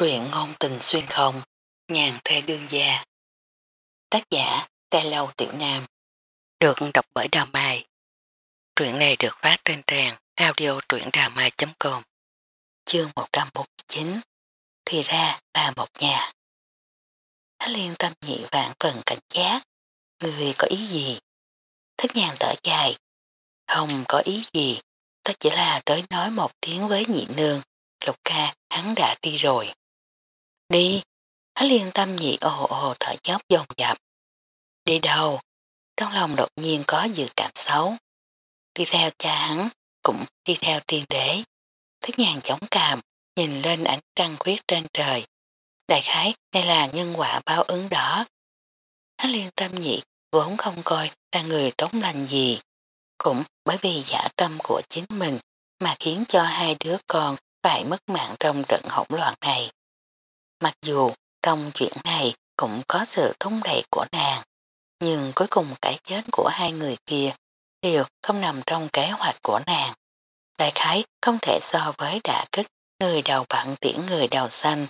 Truyện ngôn tình xuyên không, nhàn thê đương gia. Tác giả, Tê Lâu Tiểu Nam. Được đọc bởi Đào Mai. Truyện này được phát trên trang audio truyệnđàmai.com Chương 149 Thì ra là một nhà. thái liên tâm nhị vạn phần cảnh giác. Người có ý gì? Thức nhàn tở dài. Không có ý gì. Ta chỉ là tới nói một tiếng với nhị nương. Lục ca hắn đã đi rồi. Đi, hắn liên tâm nhị ồ ồ thở dốc dồn dập. Đi đâu? Trong lòng đột nhiên có dự cảm xấu. Đi theo cha hắn, cũng đi theo tiên đế. Thức nhàn chống càm, nhìn lên ánh trăng khuyết trên trời. Đại khái đây là nhân quả báo ứng đó. Hắn liên tâm nhị vốn không coi là người tốt lành gì. Cũng bởi vì giả tâm của chính mình mà khiến cho hai đứa con phải mất mạng trong trận hỗn loạn này. Mặc dù trong chuyện này cũng có sự thúc đẩy của nàng, nhưng cuối cùng cái chết của hai người kia đều không nằm trong kế hoạch của nàng. Đại khái không thể so với đả kích người đầu vặn tiễn người đầu xanh,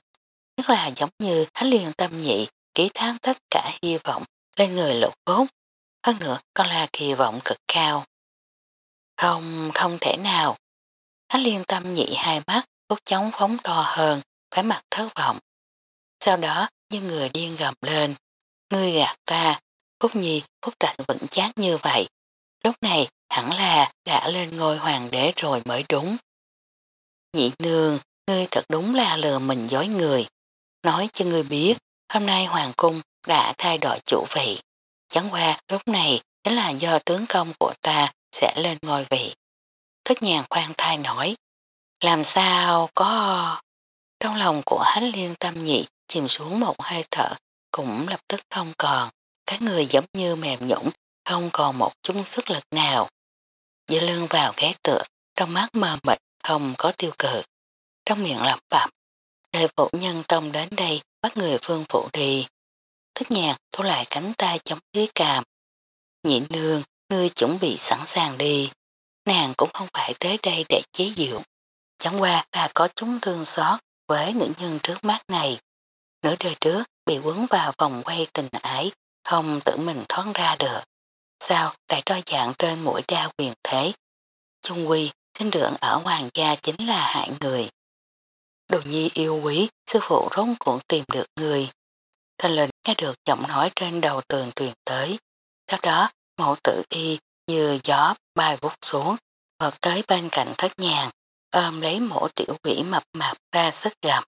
tức là giống như hắn liền tâm nhị ký thác tất cả hy vọng lên người lục vốn, hơn nữa còn là kỳ vọng cực cao. Không, không thể nào. Hắn liên tâm nhị hai mắt bút chóng phóng to hơn, phải mặt thất vọng. Sau đó như người điên gầm lên. Ngươi gạt ta, Phúc Nhi, Phúc Trạch vẫn chát như vậy. Lúc này hẳn là đã lên ngôi hoàng đế rồi mới đúng. Nhị nương, ngươi thật đúng là lừa mình dối người. Nói cho ngươi biết, hôm nay hoàng cung đã thay đổi chủ vị. Chẳng qua lúc này chính là do tướng công của ta sẽ lên ngôi vị. Thích nhàn khoan thai nói, làm sao có... Trong lòng của hánh liên tâm nhị chìm xuống một hơi thở, cũng lập tức không còn, các người giống như mềm nhũng, không còn một chút sức lực nào. Dựa lưng vào ghé tựa, trong mắt mờ mịt, không có tiêu cự. Trong miệng lẩm bẩm đời phụ nhân tông đến đây bắt người phương phụ đi. Thích nhạc thu lại cánh tay chống dưới càm. Nhị nương, ngươi chuẩn bị sẵn sàng đi. Nàng cũng không phải tới đây để chế diệu. Chẳng qua là có chúng thương xót với nữ nhân trước mắt này. Nửa đời trước bị quấn vào vòng quay tình ái, không tự mình thoát ra được. Sao lại trôi dạng trên mũi đao quyền thế? Trung quy, sinh lượng ở hoàng gia chính là hại người. Đồ nhi yêu quý, sư phụ rốt cuộn tìm được người. Thanh linh nghe được giọng nói trên đầu tường truyền tới. Sau đó, mẫu tử y như gió bay vút xuống, vọt tới bên cạnh thất nhàng, ôm lấy mẫu tiểu quỷ mập mạp ra sức gặm.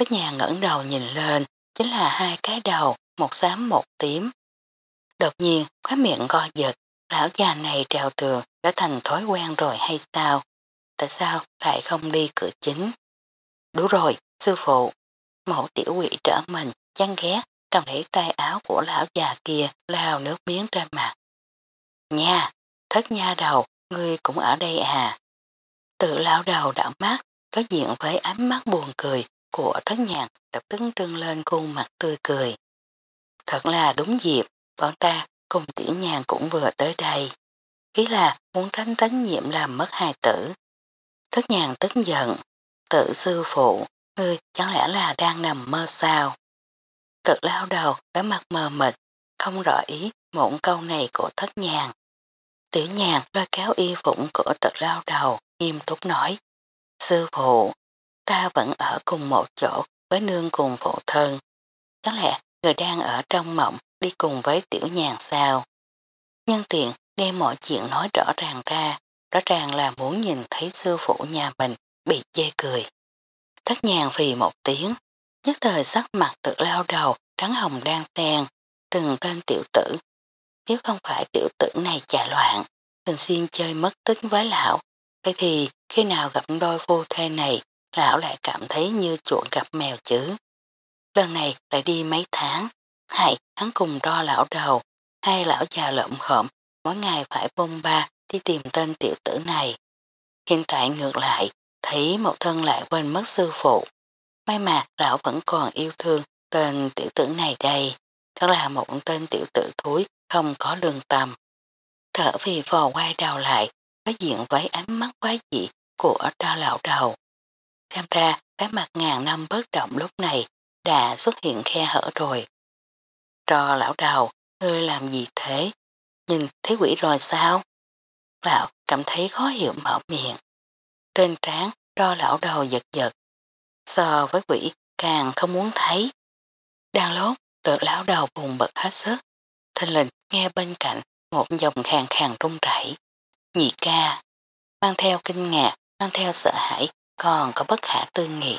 Tất nhà ngẩng đầu nhìn lên, chính là hai cái đầu, một xám một tím. Đột nhiên, khóa miệng co giật, lão già này trèo tường đã thành thói quen rồi hay sao? Tại sao lại không đi cửa chính? Đủ rồi, sư phụ. Mẫu tiểu quỷ trở mình, chán ghét, cầm lấy tay áo của lão già kia lao nước miếng trên mặt. Nha, thất nha đầu, ngươi cũng ở đây à? Tự lão đầu đảo mắt, đối diện với ánh mắt buồn cười của thất nhạc lập tức trưng lên khuôn mặt tươi cười. Thật là đúng dịp, bọn ta cùng tiểu nhàn cũng vừa tới đây. Ý là muốn tránh tránh nhiệm làm mất hài tử. Thất nhàn tức giận, tự sư phụ, ngươi chẳng lẽ là đang nằm mơ sao? Tự lao đầu, bé mặt mờ mịt, không rõ ý một câu này của thất nhàn. Tiểu nhàn loa kéo y phụng của tật lao đầu, nghiêm túc nói. Sư phụ, ta vẫn ở cùng một chỗ với nương cùng phụ thân. Chắc lẽ người đang ở trong mộng đi cùng với tiểu nhàn sao. Nhân tiện đem mọi chuyện nói rõ ràng ra, rõ ràng là muốn nhìn thấy sư phụ nhà mình bị chê cười. Thất nhàn vì một tiếng, nhất thời sắc mặt tự lao đầu, trắng hồng đang sen, từng tên tiểu tử. Nếu không phải tiểu tử này chạy loạn, thường xuyên chơi mất tính với lão, vậy thì khi nào gặp đôi phu thê này lão lại cảm thấy như chuột gặp mèo chứ. Lần này lại đi mấy tháng, hay hắn cùng đo lão đầu, hai lão già lợm khộm, mỗi ngày phải bông ba đi tìm tên tiểu tử này. Hiện tại ngược lại, thấy một thân lại quên mất sư phụ. May mà lão vẫn còn yêu thương tên tiểu tử này đây. Thật là một tên tiểu tử thúi không có lương tâm. Thở vì vò quay đầu lại, đối diện với ánh mắt quá dị của đo lão đầu. Xem ra cái mặt ngàn năm bất động lúc này đã xuất hiện khe hở rồi. Trò lão đầu, ngươi làm gì thế? Nhìn thấy quỷ rồi sao? Lão cảm thấy khó hiểu mở miệng. Trên trán, trò lão đầu giật giật. So với quỷ càng không muốn thấy. Đang lốt, tự lão đầu bùng bật hết sức. Thanh lình nghe bên cạnh một dòng khàng khàng rung rảy. Nhị ca, mang theo kinh ngạc, mang theo sợ hãi, còn có bất khả tư nghị.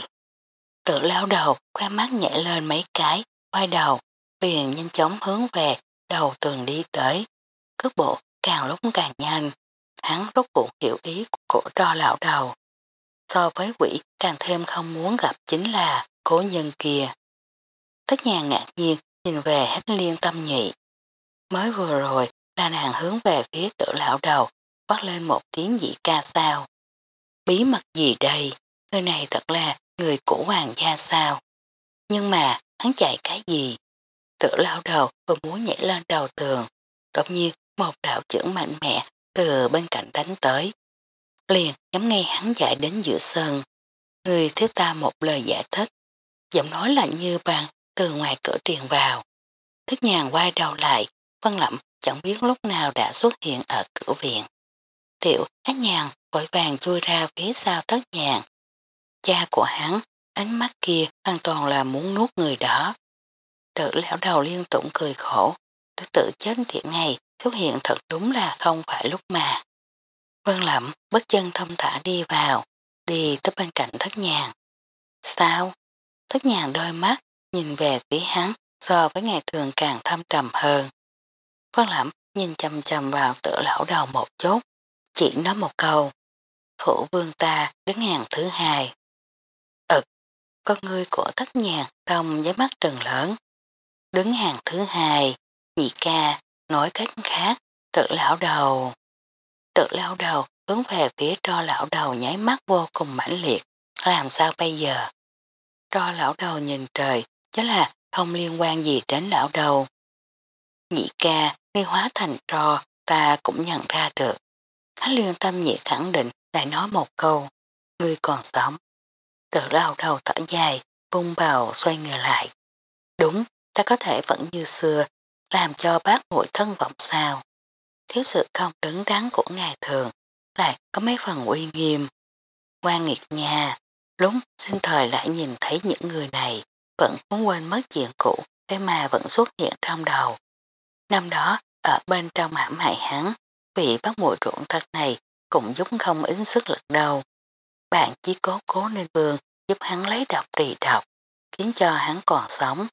Tự lao đầu, khoe mắt nhảy lên mấy cái, quay đầu, liền nhanh chóng hướng về, đầu tường đi tới. Cước bộ càng lúc càng nhanh, hắn rốt cuộc hiểu ý của trò lão đầu. So với quỷ càng thêm không muốn gặp chính là cố nhân kia. Tất nhà ngạc nhiên nhìn về hết liên tâm nhị. Mới vừa rồi là nàng hướng về phía tự lão đầu, bắt lên một tiếng dị ca sao. Bí mật gì đây? Người này thật là người của hoàng gia sao? Nhưng mà hắn chạy cái gì? Tự lao đầu vừa muốn nhảy lên đầu tường. Đột nhiên một đạo trưởng mạnh mẽ từ bên cạnh đánh tới. Liền nhắm ngay hắn chạy đến giữa sân. Người thiếu ta một lời giải thích. Giọng nói lạnh như bằng từ ngoài cửa truyền vào. Thức nhàn quay đầu lại, văn lẩm chẳng biết lúc nào đã xuất hiện ở cửa viện. Tiểu ác nhàn vội vàng chui ra phía sau thất nhàn. Cha của hắn, ánh mắt kia hoàn toàn là muốn nuốt người đó. Tự lão đầu liên tục cười khổ, tự tự chết thiện này xuất hiện thật đúng là không phải lúc mà. Vân lẩm bất chân thông thả đi vào, đi tới bên cạnh thất nhàn. Sao? Thất nhàn đôi mắt, nhìn về phía hắn so với ngày thường càng thâm trầm hơn. Vân lẩm nhìn chầm chầm vào tự lão đầu một chút, chỉ nói một câu. Phủ vương ta đứng hàng thứ hai. Ực, con ngươi của thất nhàn trong giấy mắt trừng lớn. Đứng hàng thứ hai, nhị ca, nói cách khác, tự lão đầu. Tự lão đầu hướng về phía cho lão đầu nháy mắt vô cùng mãnh liệt, làm sao bây giờ? Cho lão đầu nhìn trời, chứ là không liên quan gì đến lão đầu. Nhị ca, nghi hóa thành trò, ta cũng nhận ra được. Hắn liên tâm nhị khẳng định lại nói một câu, ngươi còn sống. Tự lao đầu thở dài, vung bào xoay người lại. Đúng, ta có thể vẫn như xưa, làm cho bác mũi thân vọng sao. Thiếu sự không đứng đắn của ngài thường, lại có mấy phần uy nghiêm. Quan nghiệt nhà, lúc sinh thời lại nhìn thấy những người này, vẫn muốn quên mất chuyện cũ, thế mà vẫn xuất hiện trong đầu. Năm đó, ở bên trong hãm hại hắn, vị bác mũi ruộng thật này cũng giúp không ít sức lực đầu, Bạn chỉ cố cố nên vương giúp hắn lấy độc trì độc, khiến cho hắn còn sống.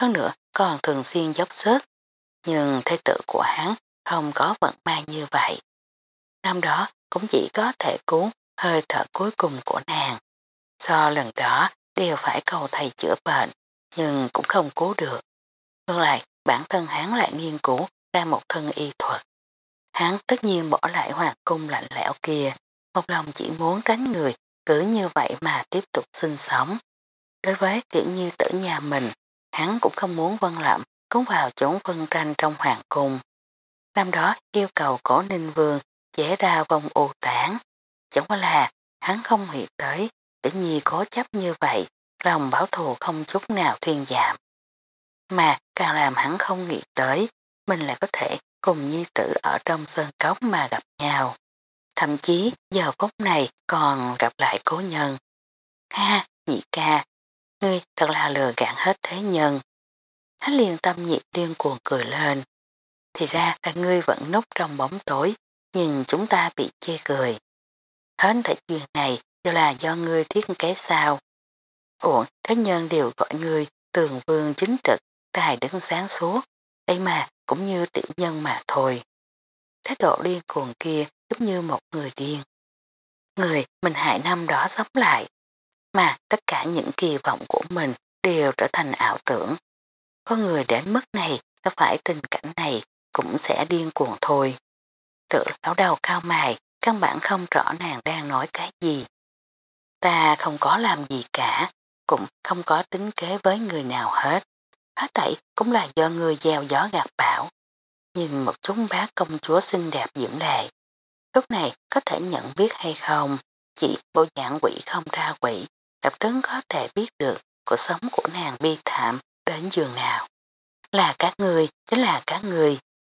Hơn nữa còn thường xuyên dốc sức, nhưng thế tử của hắn không có vận may như vậy. Năm đó cũng chỉ có thể cứu hơi thở cuối cùng của nàng. Do lần đó đều phải cầu thầy chữa bệnh, nhưng cũng không cứu được. Ngược lại, bản thân hắn lại nghiên cứu ra một thân y thuật. Hắn tất nhiên bỏ lại hoàng cung lạnh lẽo kia, một lòng chỉ muốn tránh người, cứ như vậy mà tiếp tục sinh sống. Đối với tiểu như tử nhà mình, hắn cũng không muốn vân lậm cống vào chốn phân tranh trong hoàng cung. Năm đó yêu cầu cổ ninh vương chế ra vòng ô tản. Chẳng qua là hắn không hiện tới, tiểu nhi cố chấp như vậy, lòng bảo thù không chút nào thuyên giảm. Mà càng làm hắn không nghĩ tới, mình lại có thể cùng nhi tử ở trong sơn cốc mà gặp nhau. Thậm chí giờ phút này còn gặp lại cố nhân. Ha, nhị ca, ngươi thật là lừa gạn hết thế nhân. Hắn liền tâm nhiệt điên cuồng cười lên. Thì ra là ngươi vẫn núp trong bóng tối, nhìn chúng ta bị chê cười. Hết thể chuyện này đều là do ngươi thiết kế sao. Ủa, thế nhân đều gọi ngươi tường vương chính trực, tài đứng sáng suốt, Đây mà cũng như tiểu nhân mà thôi. Thái độ điên cuồng kia giống như một người điên. Người mình hại năm đó sống lại, mà tất cả những kỳ vọng của mình đều trở thành ảo tưởng. Có người đến mức này, có phải tình cảnh này cũng sẽ điên cuồng thôi. Tự lão đầu cao mài, căn bản không rõ nàng đang nói cái gì. Ta không có làm gì cả, cũng không có tính kế với người nào hết. Hết thảy cũng là do người gieo gió gạt bão. Nhìn một chúng bá công chúa xinh đẹp diễm lệ. Lúc này có thể nhận biết hay không, chỉ bộ dạng quỷ không ra quỷ, lập tức có thể biết được cuộc sống của nàng bi thảm đến giường nào. Là các người, chính là các người,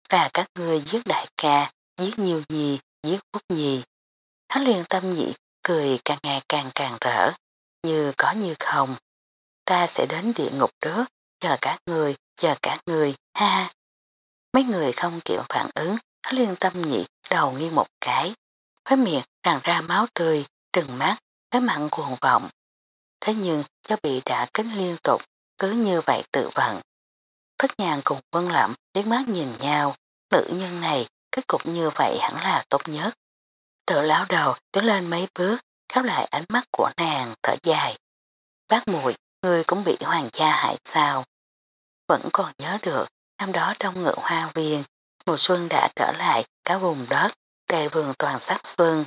là các người giết đại ca, giết nhiều nhì, giết quốc nhì. Hắn liền tâm nhị, cười càng ngày càng càng rỡ, như có như không. Ta sẽ đến địa ngục trước, chờ các người, chờ các người, ha. Mấy người không kịp phản ứng, liên tâm nhị đầu nghi một cái, khói miệng ràng ra máu tươi, trừng mắt, cái mặn cuồng vọng. Thế nhưng do bị đã kính liên tục, cứ như vậy tự vận. Thất nhàn cùng quân lậm liếc mắt nhìn nhau, nữ nhân này kết cục như vậy hẳn là tốt nhất. Tự láo đầu tiến lên mấy bước, kéo lại ánh mắt của nàng thở dài. Bác mùi người cũng bị hoàng gia hại sao. Vẫn còn nhớ được, năm đó trong ngựa hoa viên, mùa xuân đã trở lại cả vùng đất, đầy vườn toàn sắc xuân.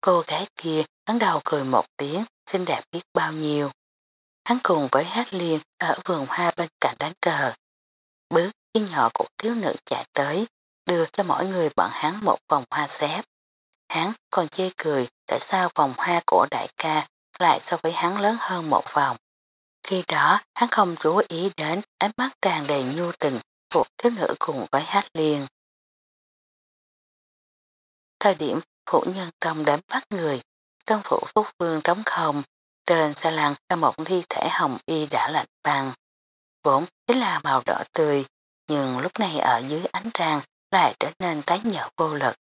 Cô gái kia ấn đầu cười một tiếng, xinh đẹp biết bao nhiêu. Hắn cùng với hát liên ở vườn hoa bên cạnh đánh cờ. Bước khi nhỏ của thiếu nữ chạy tới, đưa cho mỗi người bọn hắn một vòng hoa xếp. Hắn còn chê cười tại sao vòng hoa của đại ca lại so với hắn lớn hơn một vòng. Khi đó hắn không chú ý đến ánh mắt tràn đầy nhu tình của thiếu nữ cùng với hát liền Thời điểm phụ nhân tông đến bắt người, trong phủ phúc vương trống không, trên xa lăng là một thi thể hồng y đã lạnh băng. Vốn chính là màu đỏ tươi, nhưng lúc này ở dưới ánh trăng lại trở nên tái nhợt vô lực.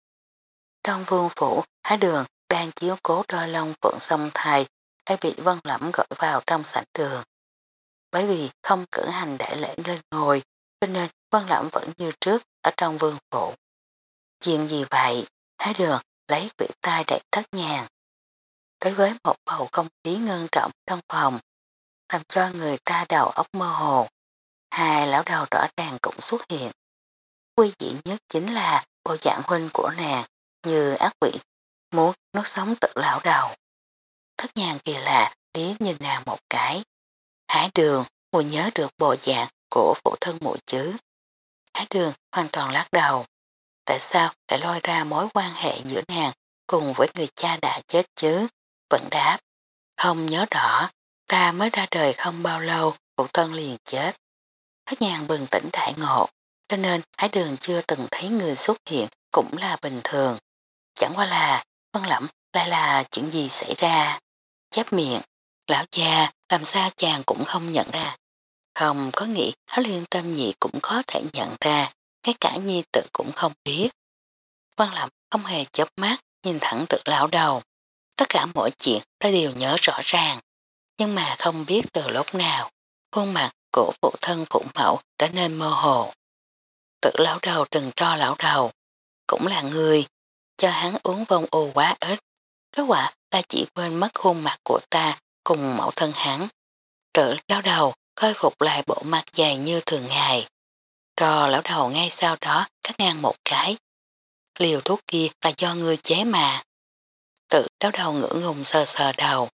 Trong vương phủ, há Đường đang chiếu cố đôi lông phượng sông thai đã bị vân lẫm gọi vào trong sảnh đường. Bởi vì không cử hành đại lễ lên ngồi, cho nên vân Lãm vẫn như trước ở trong vương phủ. Chuyện gì vậy? thái Đường lấy quỷ tay đẩy thất nhàng. Đối với một bầu không khí ngân trọng trong phòng, làm cho người ta đầu óc mơ hồ. Hai lão đầu rõ ràng cũng xuất hiện. Quy dị nhất chính là bộ dạng huynh của nàng như ác quỷ, muốn nước sống tự lão đầu. Thất nhàng kỳ lạ lý nhìn nàng một cái. Hải đường mùi nhớ được bộ dạng của phụ thân mùi chứ. Hải đường hoàn toàn lắc đầu. Tại sao lại lôi ra mối quan hệ giữa nàng cùng với người cha đã chết chứ? Vẫn đáp. Không nhớ rõ, ta mới ra đời không bao lâu, phụ thân liền chết. Thất nhàng bừng tỉnh đại ngộ, cho nên Hải đường chưa từng thấy người xuất hiện cũng là bình thường. Chẳng qua là, phân lẫm lại là chuyện gì xảy ra. Chép miệng, lão cha làm sao chàng cũng không nhận ra. Không có nghĩ thái Liên Tâm Nhị cũng có thể nhận ra, ngay cả nhi tự cũng không biết. Văn Lậm không hề chớp mắt, nhìn thẳng tự lão đầu. Tất cả mọi chuyện ta đều nhớ rõ ràng, nhưng mà không biết từ lúc nào, khuôn mặt của phụ thân phụ mẫu đã nên mơ hồ. Tự lão đầu trừng cho lão đầu, cũng là người, cho hắn uống vong ô quá ít. Kết quả ta chỉ quên mất khuôn mặt của ta cùng mẫu thân hắn. Tự lão đầu khôi phục lại bộ mặt dài như thường ngày. Trò lão đầu ngay sau đó cắt ngang một cái. Liều thuốc kia là do ngươi chế mà. Tự lão đầu ngưỡng ngùng sờ sờ đầu.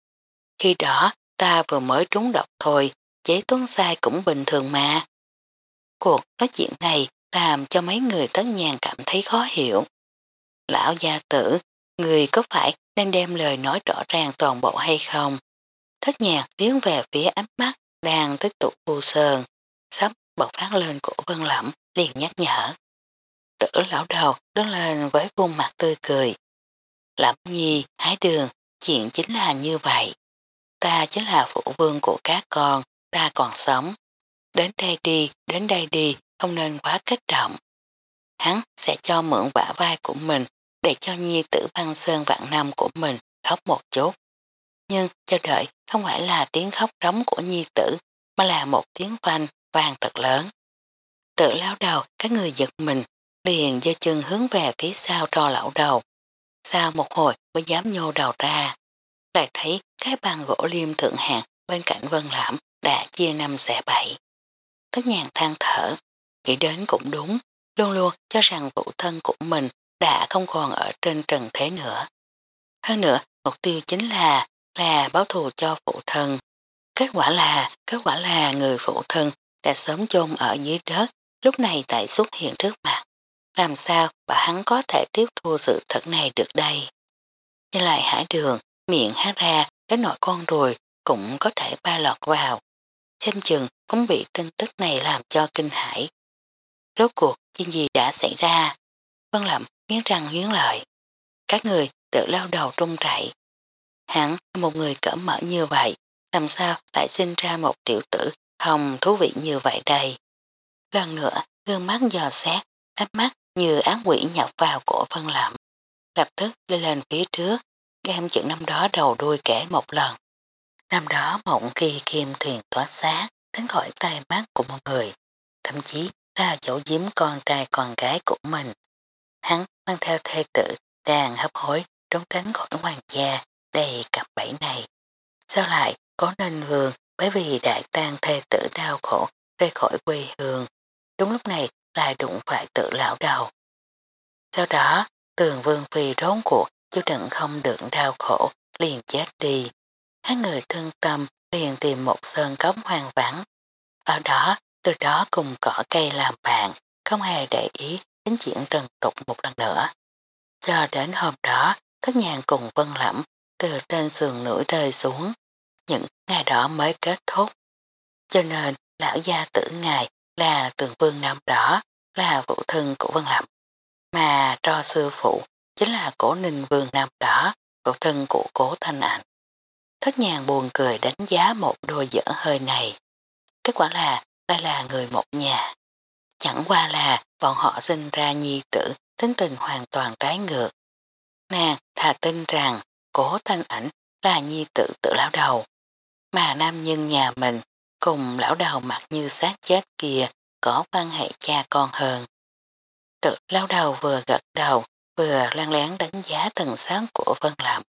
Khi đó ta vừa mới trúng độc thôi, chế tuấn sai cũng bình thường mà. Cuộc nói chuyện này làm cho mấy người tất nhàn cảm thấy khó hiểu. Lão gia tử, người có phải nên đem lời nói rõ ràng toàn bộ hay không? Thất nhạc tiến về phía ánh mắt đang tích tụ u sơn, sắp bộc phát lên của vân lẩm liền nhắc nhở. Tử lão đầu đứng lên với khuôn mặt tươi cười. Lẩm nhi, hái đường, chuyện chính là như vậy. Ta chính là phụ vương của các con, ta còn sống. Đến đây đi, đến đây đi, không nên quá kích động. Hắn sẽ cho mượn vả vai của mình để cho nhi tử băng sơn vạn năm của mình khóc một chút. Nhưng chờ đợi không phải là tiếng khóc rống của nhi tử mà là một tiếng vang vàng thật lớn. Tự lao đầu các người giật mình liền dơ chân hướng về phía sau trò lão đầu. Sau một hồi mới dám nhô đầu ra. Lại thấy cái bàn gỗ liêm thượng hạng bên cạnh vân lãm đã chia năm xẻ bảy. Tất nhàn than thở, nghĩ đến cũng đúng, luôn luôn cho rằng vụ thân của mình đã không còn ở trên trần thế nữa. Hơn nữa, mục tiêu chính là là báo thù cho phụ thân. Kết quả là, kết quả là người phụ thân đã sớm chôn ở dưới đất, lúc này tại xuất hiện trước mặt. Làm sao bà hắn có thể tiếp thu sự thật này được đây? Như lại hải đường, miệng hát ra đến nội con rồi cũng có thể ba lọt vào. Xem chừng cũng bị tin tức này làm cho kinh hãi. Rốt cuộc chuyện gì đã xảy ra? Vân Lậm nghiến răng nghiến lợi. Các người tự lao đầu trung rảy. Hắn một người cỡ mở như vậy, làm sao lại sinh ra một tiểu tử hồng thú vị như vậy đây? Lần nữa, gương mắt dò xét, ánh mắt như án quỷ nhập vào cổ Vân lạm Lập tức lên lên phía trước, đem chuyện năm đó đầu đuôi kể một lần. Năm đó mộng khi kim thuyền tỏa xác đến khỏi tay mắt của một người, thậm chí ra dẫu giếm con trai con gái của mình. Hắn mang theo thê tử đang hấp hối trốn tránh khỏi hoàng gia đây cặp bẫy này. Sao lại có nên vườn? bởi vì đại tang thê tử đau khổ rơi khỏi quê hương. Đúng lúc này lại đụng phải tự lão đầu. Sau đó tường vương phi rốn cuộc chú đựng không được đau khổ liền chết đi. Hai người thương tâm liền tìm một sơn cống hoang vắng. Ở đó, từ đó cùng cỏ cây làm bạn, không hề để ý đến chuyện trần tục một lần nữa. Cho đến hôm đó, thất nhàn cùng vân lẫm từ trên sườn núi rơi xuống. Những ngày đó mới kết thúc. Cho nên, lão gia tử ngài là tường vương năm đó, là vụ thân của vân lẫm. Mà cho sư phụ chính là cổ ninh vương năm đó, vụ thân của cố thanh ảnh. Thất nhàn buồn cười đánh giá một đôi dở hơi này. Kết quả là đây là người một nhà. Chẳng qua là bọn họ sinh ra nhi tử tính tình hoàn toàn trái ngược. Nàng thà tin rằng cố thanh ảnh là nhi tử tự lão đầu. Mà nam nhân nhà mình cùng lão đầu mặt như xác chết kia có quan hệ cha con hơn. Tự lão đầu vừa gật đầu, vừa lan lén đánh giá tầng sáng của Vân Lạm.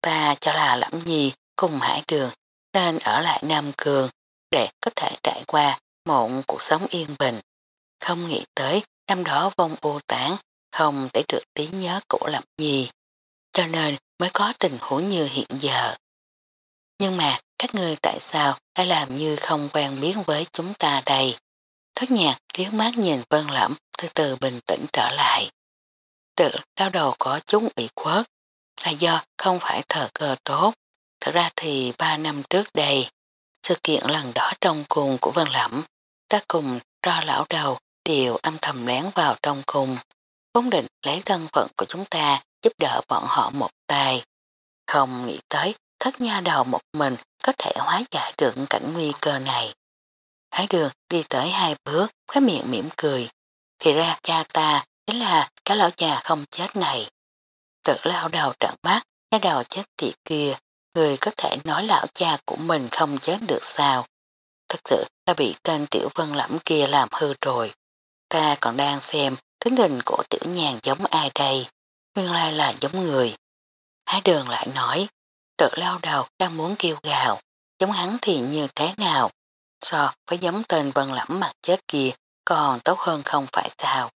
Ta cho là lẫm nhi cùng hải đường nên ở lại Nam Cường để có thể trải qua một cuộc sống yên bình. Không nghĩ tới năm đó vong ô tán không thể được trí nhớ của lẫm nhi cho nên mới có tình huống như hiện giờ. Nhưng mà các ngươi tại sao lại làm như không quen biết với chúng ta đây? Thất nhạc liếc mắt nhìn vân lẫm từ từ bình tĩnh trở lại. Tự đau đầu có chúng ủy khuất là do không phải thờ cơ tốt. Thật ra thì ba năm trước đây, sự kiện lần đó trong cùng của Vân Lẩm, ta cùng ro lão đầu đều âm thầm lén vào trong cùng, vốn định lấy thân phận của chúng ta giúp đỡ bọn họ một tay. Không nghĩ tới thất nha đầu một mình có thể hóa giải được cảnh nguy cơ này. Hải đường đi tới hai bước, khóe miệng mỉm cười. Thì ra cha ta chính là cái lão già không chết này. Tự lao đầu trận mắt, nha đầu chết tiệt kia, người có thể nói lão cha của mình không chết được sao. Thật sự là bị tên tiểu vân lẫm kia làm hư rồi. Ta còn đang xem tính hình của tiểu nhàn giống ai đây, nguyên lai là giống người. Hái đường lại nói, tự lao đầu đang muốn kêu gào, giống hắn thì như thế nào, so với giống tên vân lẫm mặt chết kia còn tốt hơn không phải sao.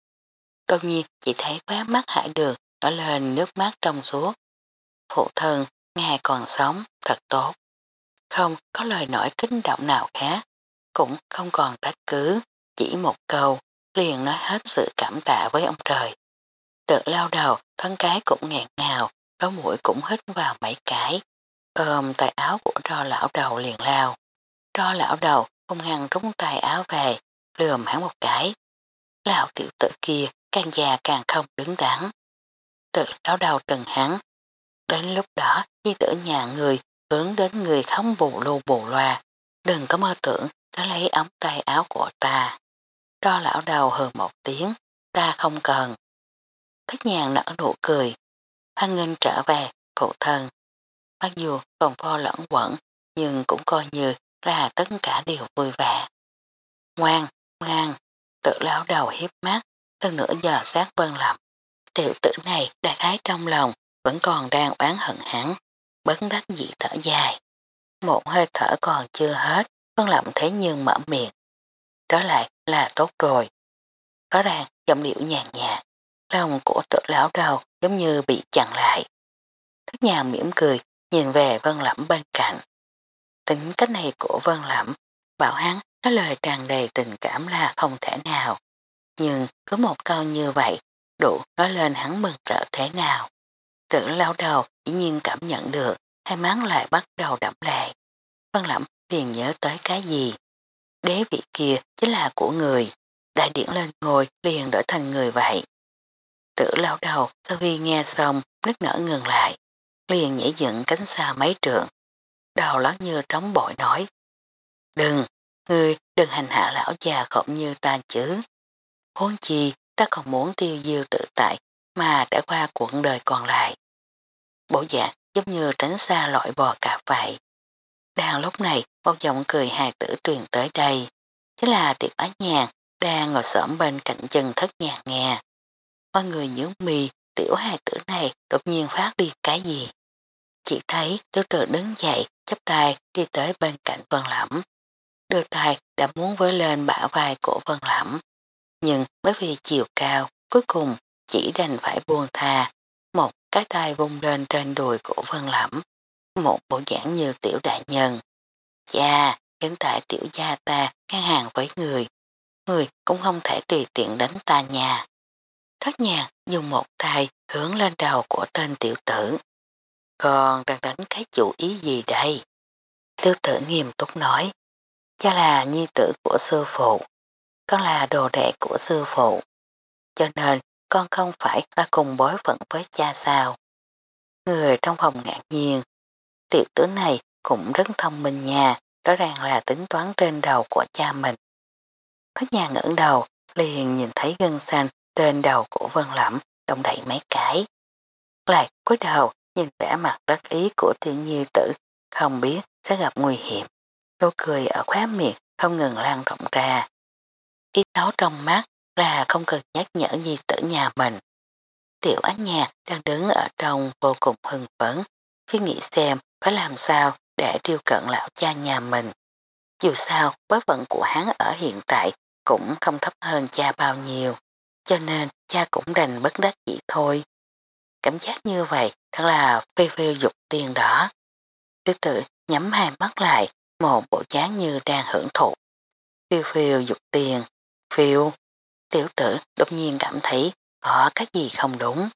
Đột nhiên chỉ thấy khóe mắt hải đường đỏ lên nước mắt trong suốt. Phụ thân, ngài còn sống, thật tốt. Không có lời nói kinh động nào khác, cũng không còn trách cứ, chỉ một câu, liền nói hết sự cảm tạ với ông trời. Tự lao đầu, thân cái cũng nghẹn ngào, đó mũi cũng hít vào mấy cái, ôm tay áo của ro lão đầu liền lao. Ro lão đầu hung hăng rúng tay áo về, lườm hắn một cái. Lão tiểu tử kia càng già càng không đứng đắn. Tự lão đầu trừng hắn. Đến lúc đó, di tử nhà người hướng đến người không bù lù bù loa. Đừng có mơ tưởng đã lấy ống tay áo của ta. Ro lão đầu hừ một tiếng, ta không cần. Thất nhàng nở nụ cười, hoan nghênh trở về, phụ thân. Mặc dù vòng pho lẫn quẩn, nhưng cũng coi như là tất cả đều vui vẻ. Ngoan, ngoan, tự lão đầu hiếp mắt, lần nữa giờ sát vân lầm. Tiểu tử này đại khái trong lòng vẫn còn đang oán hận hắn, bấn đắc dị thở dài. Một hơi thở còn chưa hết, vân lậm thế nhưng mở miệng. Đó lại là tốt rồi. Rõ ràng giọng điệu nhàn nhạt, lòng của tự lão đầu giống như bị chặn lại. Thất nhà mỉm cười, nhìn về vân lẩm bên cạnh. Tính cách này của vân lẩm, bảo hắn nói lời tràn đầy tình cảm là không thể nào. Nhưng cứ một câu như vậy, đủ nói lên hắn mừng rỡ thế nào. Tưởng lao đầu dĩ nhiên cảm nhận được, hai máng lại bắt đầu đậm lệ. Vân Lẩm liền nhớ tới cái gì. Đế vị kia chính là của người, đại điển lên ngồi liền đổi thành người vậy. Tử lao đầu sau khi nghe xong nức nở ngừng lại, liền nhảy dựng cánh xa mấy trượng. Đầu lót như trống bội nói. Đừng, ngươi đừng hành hạ lão già khổng như ta chứ. Hôn chi ta còn muốn tiêu diêu tự tại mà đã qua cuộc đời còn lại. Bộ dạng giống như tránh xa loại bò cạp vậy. Đang lúc này một giọng cười hài tử truyền tới đây. Chính là tiệc á nhàn đang ngồi sởm bên cạnh chân thất nhàn nghe ba người nhớ mì tiểu hài tử này đột nhiên phát đi cái gì. Chỉ thấy tiểu tử đứng dậy chấp tay đi tới bên cạnh vân lẫm. Đưa tay đã muốn với lên bả vai của vân lẫm. Nhưng bởi vì chiều cao cuối cùng chỉ đành phải buông tha. Một cái tay vung lên trên đùi của vân lẫm. Một bộ dạng như tiểu đại nhân. Cha, hiện tại tiểu gia ta ngang hàng với người. Người cũng không thể tùy tiện đánh ta nhà. Thất nhạc dùng một tay hướng lên đầu của tên tiểu tử. Còn đang đánh cái chủ ý gì đây? tiểu tử nghiêm túc nói. Cha là nhi tử của sư phụ. Con là đồ đệ của sư phụ. Cho nên con không phải là cùng bối phận với cha sao. Người trong phòng ngạc nhiên. Tiểu tử này cũng rất thông minh nha. Rõ ràng là tính toán trên đầu của cha mình. Thất nhà ngẩng đầu, liền nhìn thấy gân xanh trên đầu của Vân Lẩm động đẩy mấy cái. Lại cúi đầu nhìn vẻ mặt đắc ý của tiểu nhi tử, không biết sẽ gặp nguy hiểm. Nô cười ở khóa miệng không ngừng lan rộng ra. Ý táo trong mắt là không cần nhắc nhở nhi tử nhà mình. Tiểu á nhà đang đứng ở trong vô cùng hưng phấn, suy nghĩ xem phải làm sao để triêu cận lão cha nhà mình. Dù sao, bối phận của hắn ở hiện tại cũng không thấp hơn cha bao nhiêu, cho nên cha cũng đành bất đắc dĩ thôi. Cảm giác như vậy thật là phê phê dục tiền đỏ. tiểu tự nhắm hai mắt lại, một bộ dáng như đang hưởng thụ. Phiêu phiêu dục tiền, phiêu. Tiểu tử đột nhiên cảm thấy có cái gì không đúng.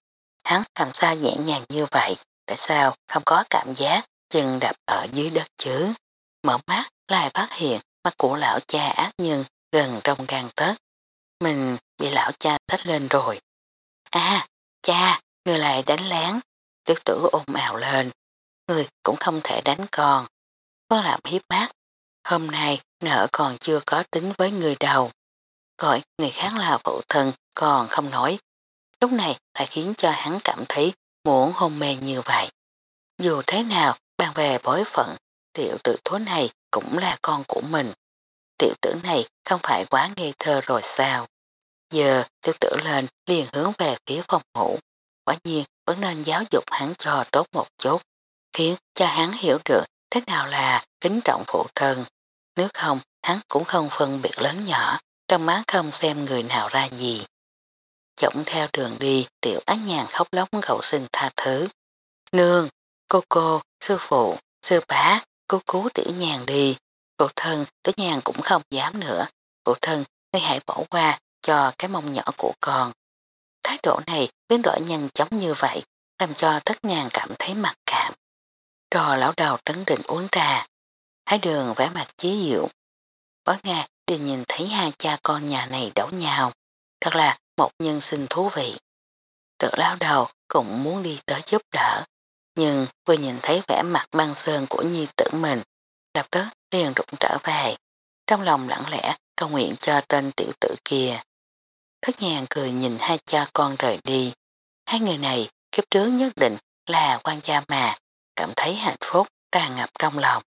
Hắn làm sao nhẹ nhàng như vậy, tại sao không có cảm giác chân đạp ở dưới đất chứ? Mở mắt lại phát hiện mắt của lão cha ác nhân gần trong gan tớt. Mình bị lão cha tách lên rồi. À, cha, người lại đánh lén. Tiểu tử ôm ào lên. Người cũng không thể đánh con. Có làm hiếp mắt. Hôm nay nợ còn chưa có tính với người đầu. Gọi người khác là phụ thân còn không nói. Lúc này lại khiến cho hắn cảm thấy muốn hôn mê như vậy. Dù thế nào, bàn về bối phận, tiểu tử thố này cũng là con của mình. Tiểu tử này không phải quá ngây thơ rồi sao? Giờ tiểu tử lên liền hướng về phía phòng ngủ. Quả nhiên vẫn nên giáo dục hắn cho tốt một chút, khiến cho hắn hiểu được thế nào là kính trọng phụ thân. Nếu không, hắn cũng không phân biệt lớn nhỏ, trong má không xem người nào ra gì. Dõng theo đường đi, tiểu ác nhàn khóc lóc cầu xin tha thứ. Nương, cô cô, sư phụ, sư bá, cô cứu tiểu nhàn đi. Phụ thân, tiểu nhàn cũng không dám nữa. Phụ thân, ngươi hãy bỏ qua cho cái mông nhỏ của con. Thái độ này biến đổi nhanh chóng như vậy, làm cho tất nàng cảm thấy mặc cảm. Trò lão đầu trấn định uống trà. Thái đường vẽ mặt chí diệu. Bó Nga đi nhìn thấy hai cha con nhà này đấu nhau. Thật là một nhân sinh thú vị. Tự lao đầu cũng muốn đi tới giúp đỡ. Nhưng vừa nhìn thấy vẻ mặt băng sơn của nhi tử mình, lập tức liền rụng trở về. Trong lòng lặng lẽ cầu nguyện cho tên tiểu tử kia. Thất nhàn cười nhìn hai cha con rời đi. Hai người này kiếp trước nhất định là quan gia mà, cảm thấy hạnh phúc tràn ngập trong lòng.